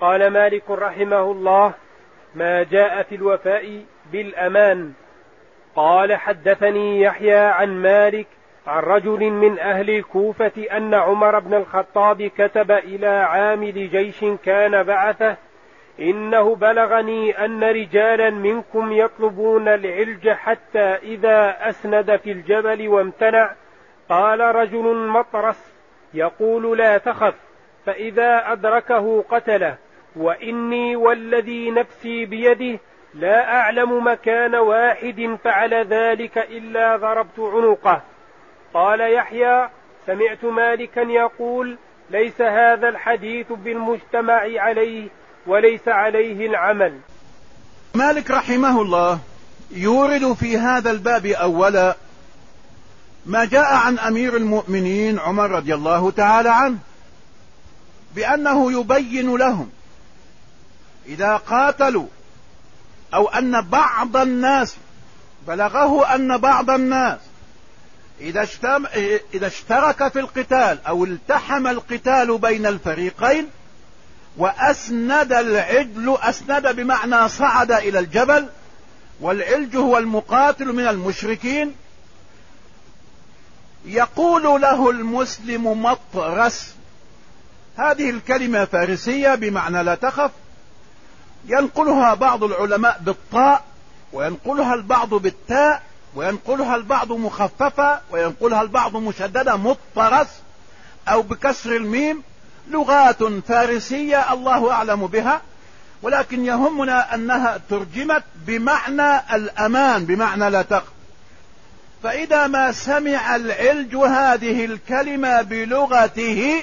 قال مالك رحمه الله ما جاء في الوفاء بالأمان. قال حدثني يحيى عن مالك عن رجل من أهل الكوفة أن عمر بن الخطاب كتب إلى عامل جيش كان بعثه إنه بلغني أن رجالا منكم يطلبون العلج حتى إذا أسند في الجبل وامتنع. قال رجل مطرس يقول لا تخف. فإذا أدركه قتله وإني والذي نفسي بيده لا أعلم مكان واحد فعل ذلك إلا ضربت عنقه. قال يحيى سمعت مالكا يقول ليس هذا الحديث بالمجتمع عليه وليس عليه العمل. مالك رحمه الله يورد في هذا الباب أولا ما جاء عن أمير المؤمنين عمر رضي الله تعالى عنه بأنه يبين لهم إذا قاتلوا أو أن بعض الناس بلغه أن بعض الناس اشتم إذا اشترك في القتال أو التحم القتال بين الفريقين وأسند العجل أسند بمعنى صعد إلى الجبل والعلج هو المقاتل من المشركين يقول له المسلم مطرس هذه الكلمة فارسية بمعنى لا تخف. ينقلها بعض العلماء بالطاء وينقلها البعض بالتاء وينقلها البعض مخففة وينقلها البعض مشددة مطرس أو بكسر الميم. لغات فارسية الله أعلم بها ولكن يهمنا أنها ترجمت بمعنى الأمان بمعنى لا تخف. فإذا ما سمع العلج هذه الكلمة بلغته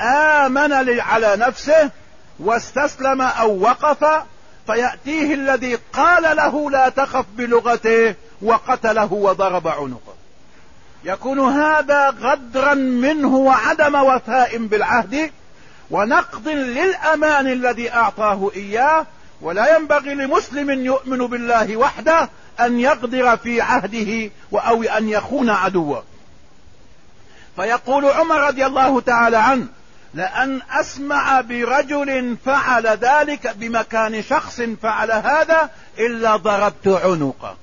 آمن على نفسه واستسلم أو وقف فيأتيه الذي قال له لا تخف بلغته وقتله وضرب عنقه. يكون هذا غدرا منه وعدم وفاء بالعهد ونقض للأمان الذي أعطاه إياه ولا ينبغي لمسلم يؤمن بالله وحده أن يغدر في عهده أو أن يخون عدوه. فيقول عمر رضي الله تعالى عنه لأن أسمع برجل فعل ذلك بمكان شخص فعل هذا إلا ضربت عنقه.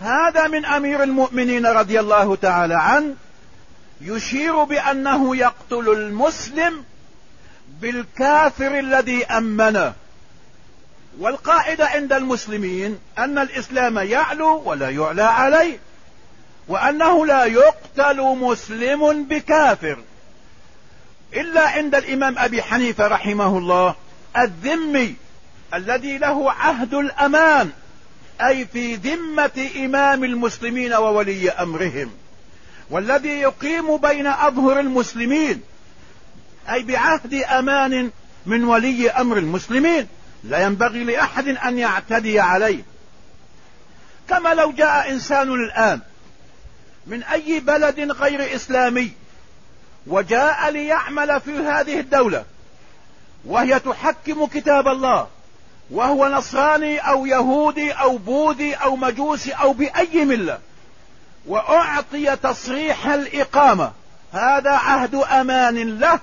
هذا من أمير المؤمنين رضي الله تعالى عنه يشير بأنه يقتل المسلم بالكافر الذي أمنه. والقاعدة عند المسلمين أن الإسلام يعلو ولا يعلى عليه وأنه لا يقتل مسلم بكافر. إلا عند الإمام أبي حنيفة رحمه الله الذمي الذي له عهد الأمان أي في ذمة إمام المسلمين وولي أمرهم والذي يقيم بين أظهر المسلمين أي بعهد أمان من ولي أمر المسلمين لا ينبغي لأحد أن يعتدي عليه. كما لو جاء إنسان الآن من أي بلد غير إسلامي وجاء ليعمل في هذه الدولة وهي تحكم كتاب الله وهو نصراني أو يهودي أو بوذي أو مجوسي أو بأي ملة. وأعطي تصريح الإقامة. هذا عهد أمان له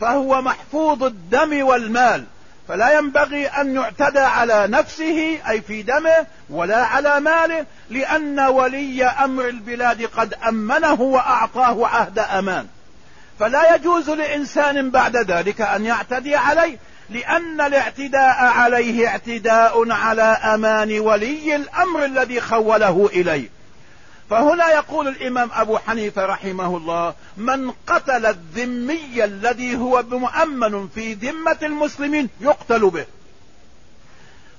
فهو محفوظ الدم والمال. فلا ينبغي أن يعتدى على نفسه أي في دمه ولا على ماله لأن ولي أمر البلاد قد أمنه وأعطاه عهد أمان. فلا يجوز لإنسان بعد ذلك أن يعتدي عليه لأن الاعتداء عليه اعتداء على أمان ولي الأمر الذي خوله إليه. فهنا يقول الإمام أبو حنيفة رحمه الله من قتل الذمي الذي هو مؤمن في ذمة المسلمين يقتل به.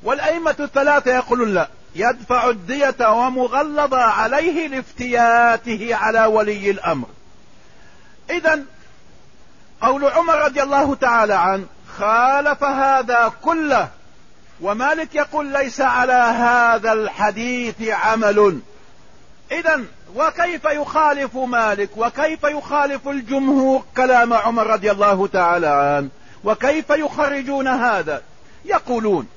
والأئمة الثلاثة يقولون لا يدفع الدية ومغلظة عليه لافتياته على ولي الأمر. إذا قول عمر رضي الله تعالى عنه خالف هذا كله ومالك يقول ليس على هذا الحديث عمل. اذا وكيف يخالف مالك؟ وكيف يخالف الجمهور كلام عمر رضي الله تعالى عنه؟ وكيف يخرجون هذا؟ يقولون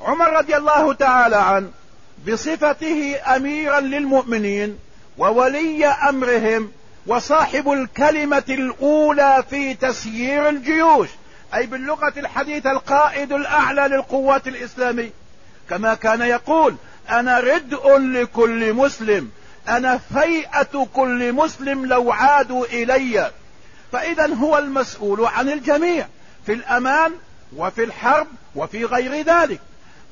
عمر رضي الله تعالى عنه بصفته أميرا للمؤمنين وولي أمرهم وصاحب الكلمة الأولى في تسيير الجيوش أي باللغة الحديثة القائد الأعلى للقوات الإسلامية. كما كان يقول أنا ردء لكل مسلم أنا فيئة كل مسلم لو عادوا إلي. فإذا هو المسؤول عن الجميع في الأمان وفي الحرب وفي غير ذلك.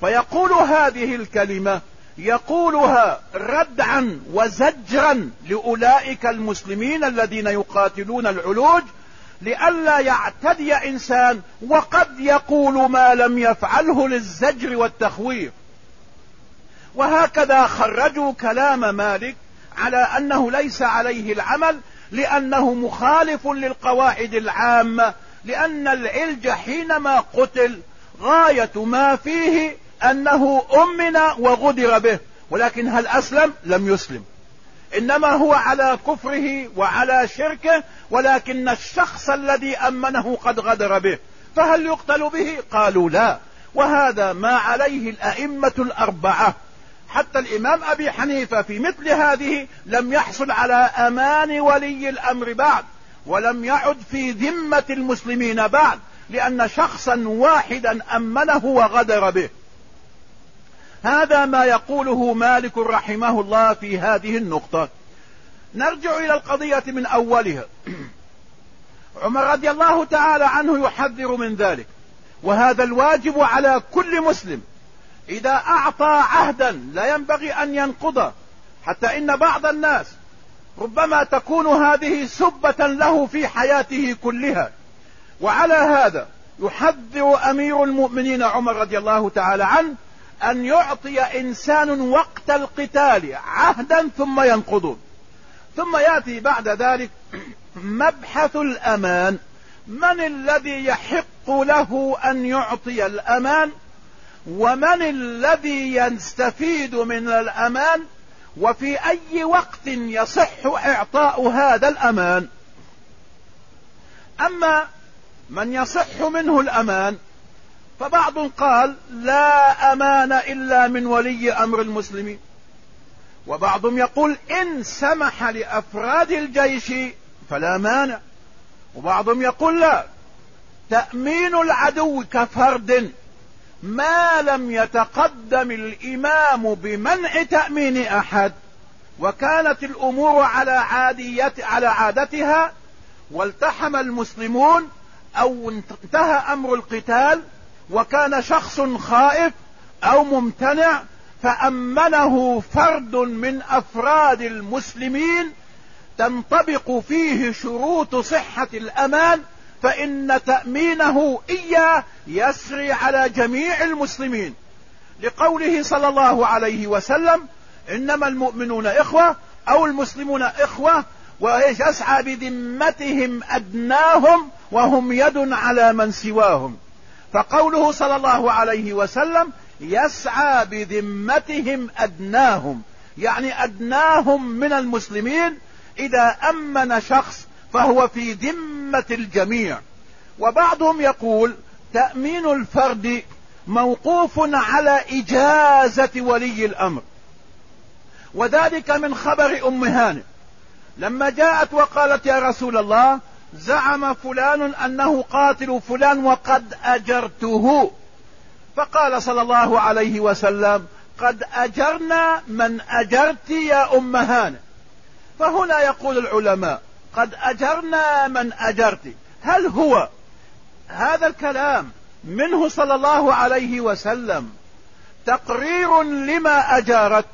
فيقول هذه الكلمة يقولها ردعا وزجرا لأولئك المسلمين الذين يقاتلون العلوج لئلا يعتدي إنسان وقد يقول ما لم يفعله للزجر والتخويف. وهكذا خرجوا كلام مالك على أنه ليس عليه العمل لأنه مخالف للقواعد العامة لأن العلج حينما قتل غاية ما فيه أنه أمن وغدر به ولكن هل أسلم؟ لم يسلم. إنما هو على كفره وعلى شركه ولكن الشخص الذي أمنه قد غدر به. فهل يقتل به؟ قالوا لا. وهذا ما عليه الأئمة الأربعة. حتى الإمام أبي حنيفة في مثل هذه لم يحصل على أمان ولي الأمر بعد ولم يعد في ذمة المسلمين بعد لأن شخصا واحدا أمنه وغدر به. هذا ما يقوله مالك رحمه الله في هذه النقطة. نرجع إلى القضية من أولها. عمر رضي الله تعالى عنه يحذر من ذلك. وهذا الواجب على كل مسلم. إذا أعطى عهدا لا ينبغي أن ينقضه حتى إن بعض الناس ربما تكون هذه سبة له في حياته كلها. وعلى هذا يحذر أمير المؤمنين عمر رضي الله تعالى عنه أن يعطي إنسان وقت القتال عهدا ثم ينقضه. ثم يأتي بعد ذلك مبحث الأمان. من الذي يحق له أن يعطي الأمان؟ ومن الذي يستفيد من الأمان؟ وفي أي وقت يصح إعطاء هذا الأمان؟ أما من يصح منه الأمان فبعض قال لا أمان إلا من ولي أمر المسلمين. وبعضهم يقول إن سمح لأفراد الجيش فلا مانع. وبعضهم يقول لا. تأمين العدو كفرد ما لم يتقدم الإمام بمنع تأمين أحد. وكانت الأمور على عادية على عادتها والتحم المسلمون أو انتهى أمر القتال وكان شخص خائف أو ممتنع فأمنه فرد من أفراد المسلمين تنطبق فيه شروط صحة الأمان فإن تأمينه إياه يسري على جميع المسلمين. لقوله صلى الله عليه وسلم إنما المؤمنون إخوة أو المسلمون إخوة ويسعى بذمتهم أدناهم وهم يد على من سواهم. فقوله صلى الله عليه وسلم يسعى بذمتهم أدناهم. يعني أدناهم من المسلمين إذا أمن شخص فهو في ذمة الجميع. وبعضهم يقول تأمين الفرد موقوف على إجازة ولي الأمر. وذلك من خبر أم هانئ. لما جاءت وقالت يا رسول الله زعم فلان أنه قاتل فلان وقد أجرته. فقال صلى الله عليه وسلم قد أجرنا من أجرت يا أم هانئ. فهنا يقول العلماء قد أجرنا من أجرت. هل هو هذا الكلام منه صلى الله عليه وسلم تقرير لما أجارت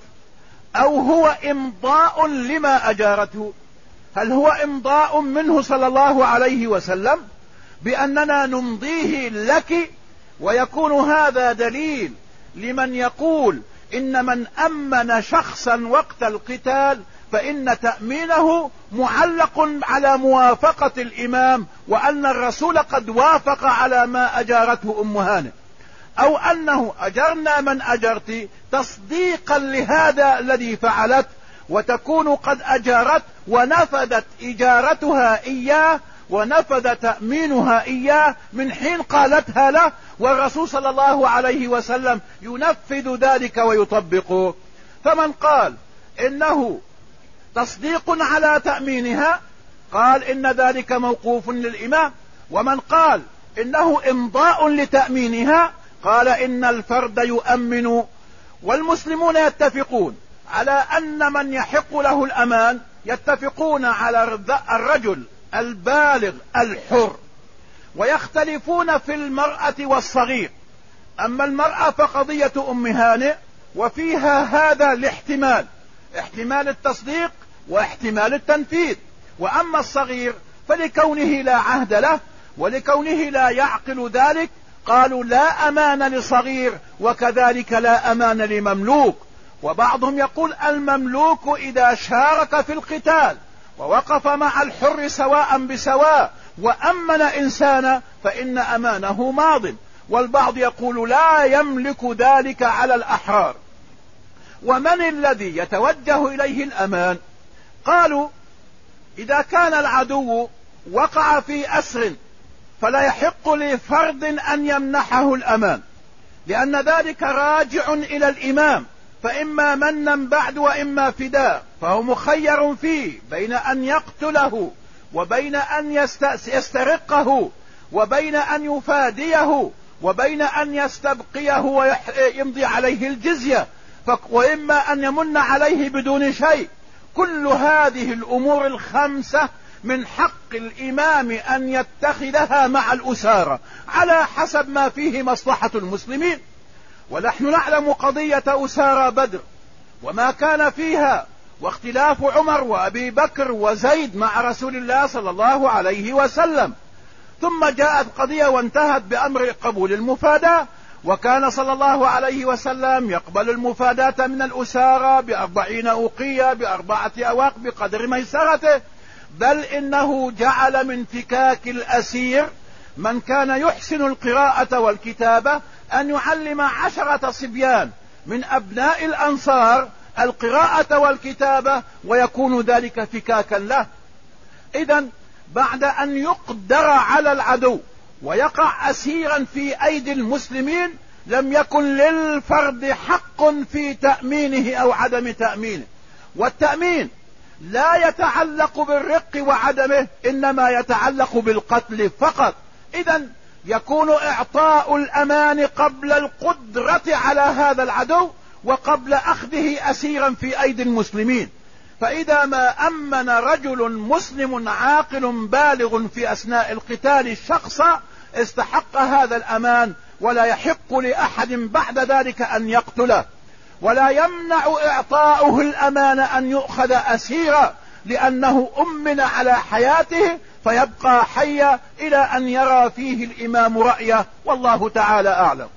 أو هو إمضاء لما أجارته؟ هل هو إمضاء منه صلى الله عليه وسلم بأننا نمضيه لك ويكون هذا دليل لمن يقول إن من أمن شخصا وقت القتال فإن تأمينه معلق على موافقة الإمام وأن الرسول قد وافق على ما أجارته أم هانئ. أو أنه أجرنا من أجرت تصديقا لهذا الذي فعلت وتكون قد أجارت ونفذت إجارتها إياه ونفذ تأمينها إياه من حين قالتها له والرسول صلى الله عليه وسلم ينفذ ذلك ويطبقه فمن قال إنه تصديق على تأمينها قال إن ذلك موقوف للإمام. ومن قال إنه إمضاء لتأمينها قال إن الفرد يؤمن. والمسلمون يتفقون على أن من يحق له الأمان يتفقون على الرجل البالغ الحر ويختلفون في المرأة والصغير. أما المرأة فقضية أم هانئ وفيها هذا الاحتمال احتمال التصديق واحتمال التنفيذ. وأما الصغير فلكونه لا عهد له ولكونه لا يعقل ذلك قالوا لا أمان لصغير وكذلك لا أمان لمملوك. وبعضهم يقول المملوك إذا شارك في القتال ووقف مع الحر سواء بسواء وأمن إنسانا فإن أمانه ماض. والبعض يقول لا يملك ذلك على الأحرار. ومن الذي يتوجه إليه الأمان؟ قالوا إذا كان العدو وقع في أسر فلا يحق لفرد أن يمنحه الأمان لأن ذلك راجع إلى الإمام. فإما منا بعد وإما فداء فهو مخير فيه بين أن يقتله وبين أن يسترقه وبين أن يفاديه وبين أن يستبقيه ويمضي عليه الجزية وإما أن يمن عليه بدون شيء. كل هذه الأمور الخمسة من حق الإمام أن يتخذها مع الأسارة على حسب ما فيه مصلحة المسلمين. ونحن نعلم قضية أسارى بدر وما كان فيها واختلاف عمر وأبي بكر وزيد مع رسول الله صلى الله عليه وسلم. ثم جاءت قضية وانتهت بأمر قبول المفاداة وكان صلى الله عليه وسلم يقبل المفاداة من الأسارى بأربعين أوقية بأربعة أواق بقدر ميسرته بل إنه جعل من فكاك الأسير من كان يحسن القراءة والكتابة أن يعلم عشرة صبيان من أبناء الأنصار القراءة والكتابة ويكون ذلك فكاكا له. إذا بعد أن يقدر على العدو ويقع أسيرا في أيدي المسلمين لم يكن للفرد حق في تأمينه أو عدم تأمينه. والتأمين لا يتعلق بالرق وعدمه إنما يتعلق بالقتل فقط. إذا يكون إعطاء الأمان قبل القدرة على هذا العدو وقبل أخذه أسيرا في أيدي المسلمين. فإذا ما أمن رجل مسلم عاقل بالغ في أثناء القتال الشخص استحق هذا الأمان ولا يحق لأحد بعد ذلك أن يقتله. ولا يمنع إعطاؤه الأمان أن يؤخذ أسيرا لأنه أمن على حياته فيبقى حيا إلى أن يرى فيه الإمام رأيه. والله تعالى أعلم.